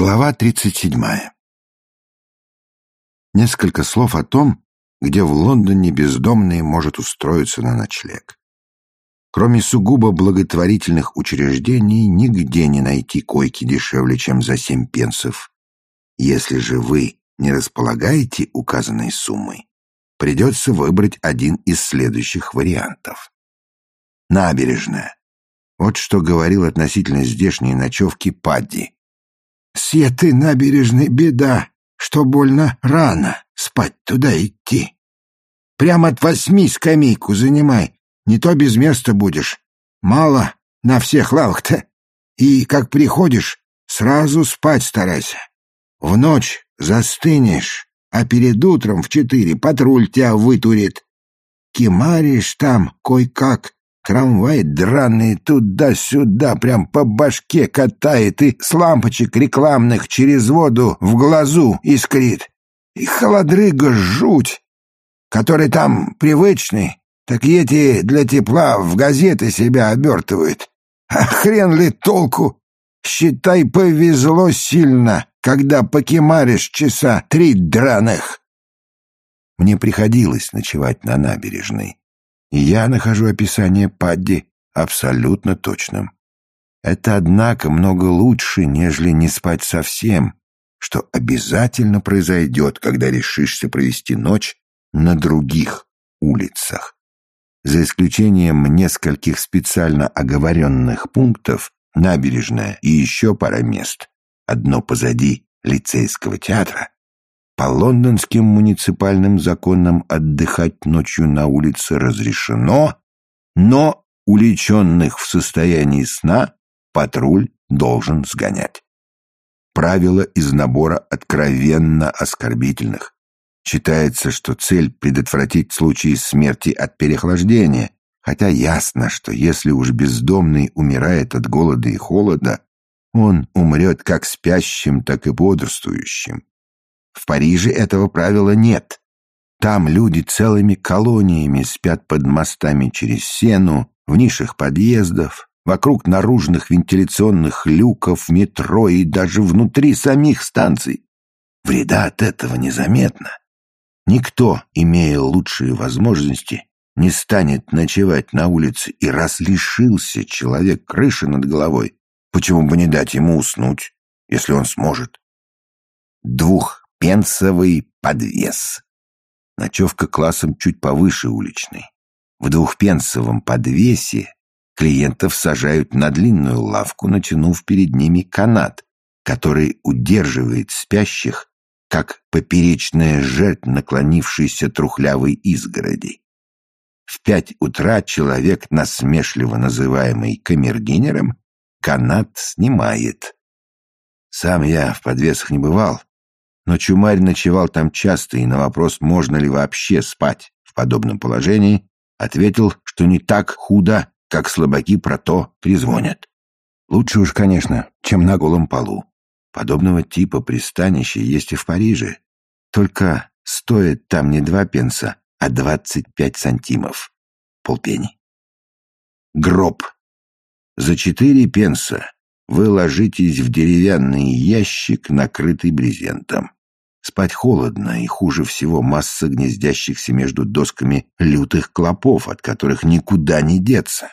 Глава 37. Несколько слов о том, где в Лондоне бездомный может устроиться на ночлег. Кроме сугубо благотворительных учреждений, нигде не найти койки дешевле, чем за семь пенсов. Если же вы не располагаете указанной суммой, придется выбрать один из следующих вариантов. Набережная. Вот что говорил относительно здешней ночевки Падди. С этой набережной беда, что больно рано спать туда идти. Прямо от восьми скамейку занимай, не то без места будешь. Мало на всех лавах-то. И как приходишь, сразу спать старайся. В ночь застынешь, а перед утром в четыре патруль тебя вытурит. Кимаришь там кой-как, Трамвай драный туда-сюда прям по башке катает и с лампочек рекламных через воду в глазу искрит. И холодрыга жуть, который там привычный, так эти для тепла в газеты себя обертывают. А хрен ли толку? Считай, повезло сильно, когда покемаришь часа три драных. Мне приходилось ночевать на набережной я нахожу описание Падди абсолютно точным. Это, однако, много лучше, нежели не спать совсем, что обязательно произойдет, когда решишься провести ночь на других улицах. За исключением нескольких специально оговоренных пунктов, набережная и еще пара мест, одно позади лицейского театра, по лондонским муниципальным законам отдыхать ночью на улице разрешено, но уличенных в состоянии сна патруль должен сгонять. Правило из набора откровенно оскорбительных. Считается, что цель предотвратить случаи смерти от переохлаждения, хотя ясно, что если уж бездомный умирает от голода и холода, он умрет как спящим, так и бодрствующим. В Париже этого правила нет. Там люди целыми колониями спят под мостами через Сену, в нишах подъездов, вокруг наружных вентиляционных люков, метро и даже внутри самих станций. Вреда от этого незаметно. Никто, имея лучшие возможности, не станет ночевать на улице, и раз лишился человек крыши над головой, почему бы не дать ему уснуть, если он сможет? Двух пенсовый подвес. Ночевка классом чуть повыше уличной. В двухпенсовом подвесе клиентов сажают на длинную лавку, натянув перед ними канат, который удерживает спящих, как поперечная жерть наклонившейся трухлявой изгороди. В пять утра человек, насмешливо называемый камердинером, канат снимает. Сам я в подвесах не бывал, но Чумарь ночевал там часто и на вопрос, можно ли вообще спать в подобном положении, ответил, что не так худо, как слабаки про то трезвонят. Лучше уж, конечно, чем на голом полу. Подобного типа пристанища есть и в Париже. Только стоит там не два пенса, а двадцать пять сантимов. Полпени. Гроб. За четыре пенса вы ложитесь в деревянный ящик, накрытый брезентом. Спать холодно, и хуже всего масса гнездящихся между досками лютых клопов, от которых никуда не деться.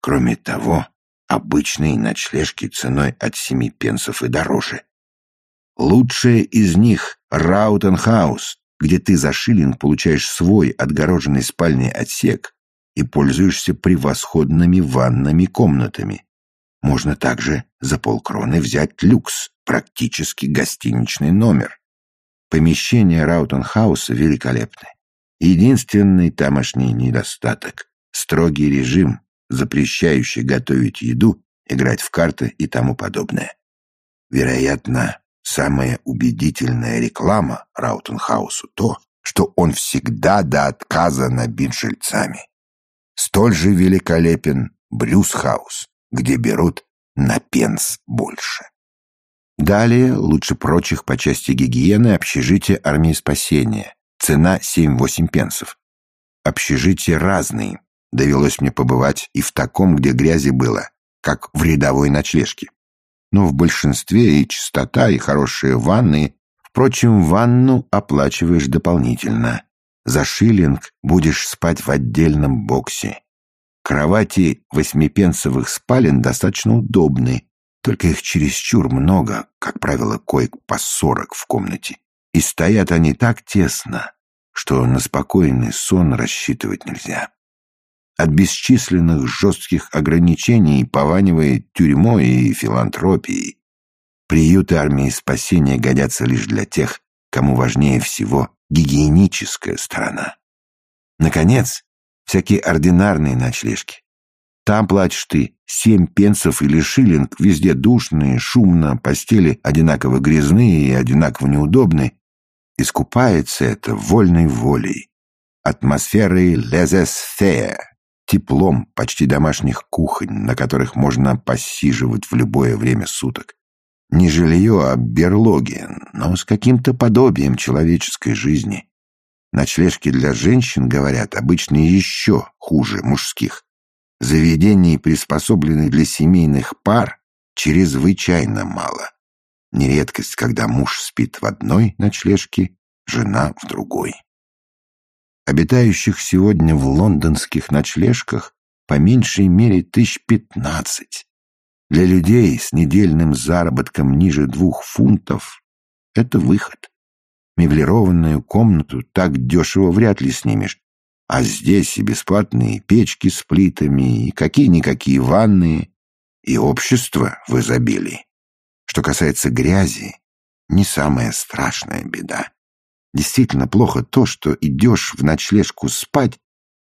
Кроме того, обычные ночлежки ценой от семи пенсов и дороже. Лучшее из них — Раутон-хаус, где ты за шиллинг получаешь свой отгороженный спальный отсек и пользуешься превосходными ванными комнатами. Можно также за полкроны взять люкс, практически гостиничный номер. Помещение Раутенхауса великолепны. Единственный тамошний недостаток — строгий режим, запрещающий готовить еду, играть в карты и тому подобное. Вероятно, самая убедительная реклама Раутенхаусу то, что он всегда до отказа набит жильцами. Столь же великолепен Брюсхаус, где берут на пенс больше. Далее, лучше прочих по части гигиены, общежитие армии спасения. Цена 7-8 пенсов. Общежития разные. Довелось мне побывать и в таком, где грязи было, как в рядовой ночлежке. но в большинстве и чистота, и хорошие ванны. Впрочем, ванну оплачиваешь дополнительно. За шиллинг будешь спать в отдельном боксе. Кровати восьмипенсовых спален достаточно удобны, только их чересчур много, как правило, коек по сорок в комнате. И стоят они так тесно, что на спокойный сон рассчитывать нельзя. От бесчисленных жестких ограничений пованивает тюрьмой и филантропией. Приюты армии спасения годятся лишь для тех, кому важнее всего гигиеническая сторона. Наконец, всякие ординарные ночлежки. Там платишь ты семь пенсов или шиллинг, везде душные, шумно, постели одинаково грязные и одинаково неудобные. Искупается это вольной волей, атмосферой лезесфея, теплом почти домашних кухонь, на которых можно посиживать в любое время суток. Не жилье, а берлоги, но с каким-то подобием человеческой жизни. Ночлежки для женщин, говорят, обычно еще хуже мужских. Заведений, приспособленных для семейных пар, чрезвычайно мало. Нередкость, когда муж спит в одной ночлежке, жена в другой. Обитающих сегодня в лондонских ночлежках по меньшей мере тысяч пятнадцать. Для людей с недельным заработком ниже двух фунтов это выход. Меблированную комнату так дешево вряд ли снимешь. А здесь и бесплатные печки с плитами, и какие-никакие ванные, и общество в изобилии. Что касается грязи, не самая страшная беда. Действительно плохо то, что идешь в ночлежку спать,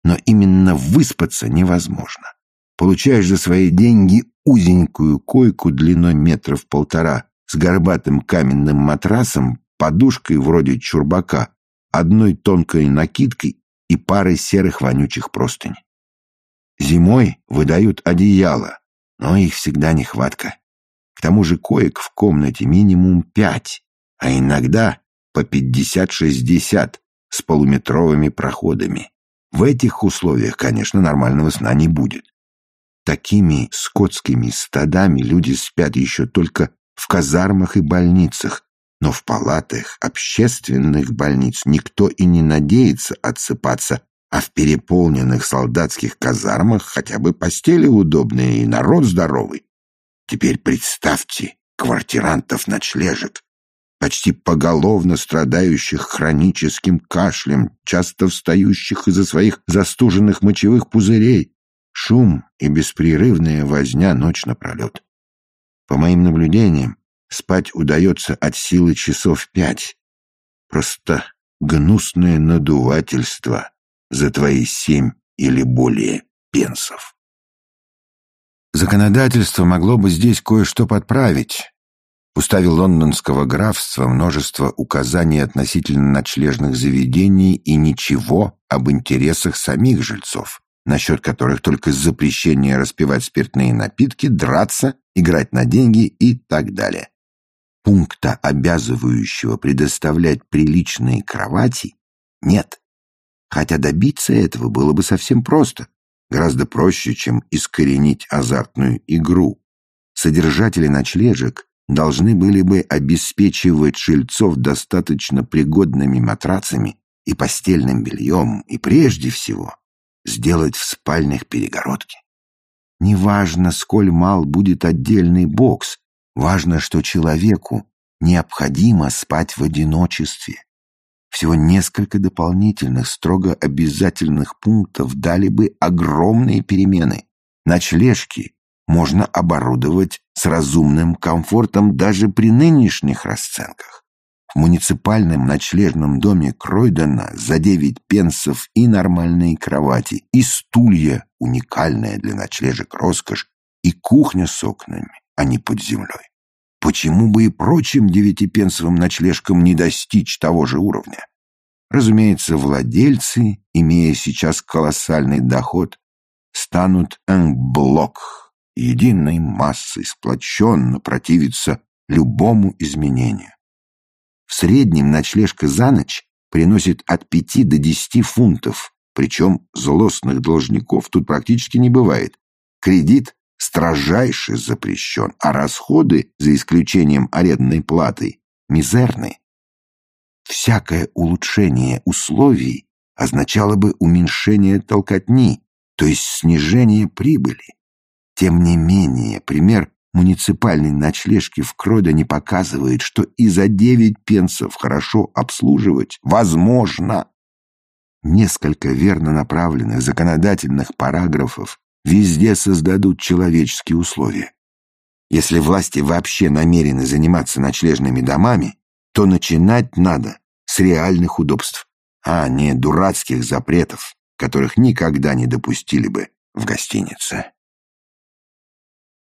но именно выспаться невозможно. Получаешь за свои деньги узенькую койку длиной метров полтора с горбатым каменным матрасом, подушкой вроде чурбака, одной тонкой накидкой и парой серых вонючих простынь. Зимой выдают одеяло, но их всегда нехватка. К тому же коек в комнате минимум пять, а иногда по пятьдесят-шестьдесят с полуметровыми проходами. В этих условиях, конечно, нормального сна не будет. Такими скотскими стадами люди спят еще только в казармах и больницах, но в палатах общественных больниц никто и не надеется отсыпаться, а в переполненных солдатских казармах хотя бы постели удобные и народ здоровый. Теперь представьте квартирантов ночлежек, почти поголовно страдающих хроническим кашлем, часто встающих из-за своих застуженных мочевых пузырей, шум и беспрерывная возня ночь напролет. По моим наблюдениям, спать удается от силы часов пять. Просто гнусное надувательство за твои семь или более пенсов. Законодательство могло бы здесь кое-что подправить. В уставе лондонского графства множество указаний относительно ночлежных заведений и ничего об интересах самих жильцов насчет которых только запрещение распивать спиртные напитки, драться, играть на деньги и так далее. Пункта, обязывающего предоставлять приличные кровати, нет. Хотя добиться этого было бы совсем просто, гораздо проще, чем искоренить азартную игру. Содержатели ночлежек должны были бы обеспечивать жильцов достаточно пригодными матрацами и постельным бельем, и прежде всего сделать в спальнях перегородки. Неважно, сколь мал будет отдельный бокс, важно, что человеку необходимо спать в одиночестве. Всего несколько дополнительных, строго обязательных пунктов дали бы огромные перемены. Ночлежки можно оборудовать с разумным комфортом даже при нынешних расценках. В муниципальном ночлежном доме Кройдена за девять пенсов и нормальные кровати, и стулья, уникальная для ночлежек роскошь, и кухня с окнами, а не под землей. Почему бы и прочим девятипенсовым ночлежкам не достичь того же уровня? Разумеется, владельцы, имея сейчас колоссальный доход, станут блок единой массой сплоченно противиться любому изменению. В среднем ночлежка за ночь приносит от пяти до десяти фунтов, причем злостных должников тут практически не бывает. Кредит строжайше запрещен, а расходы, за исключением арендной платы, мизерны. Всякое улучшение условий означало бы уменьшение толкотни, то есть снижение прибыли. Тем не менее, пример муниципальной ночлежки в Кродане показывает, что и за девять пенсов хорошо обслуживать возможно. Несколько верно направленных законодательных параграфов везде создадут человеческие условия. Если власти вообще намерены заниматься ночлежными домами, то начинать надо с реальных удобств, а не дурацких запретов, которых никогда не допустили бы в гостинице.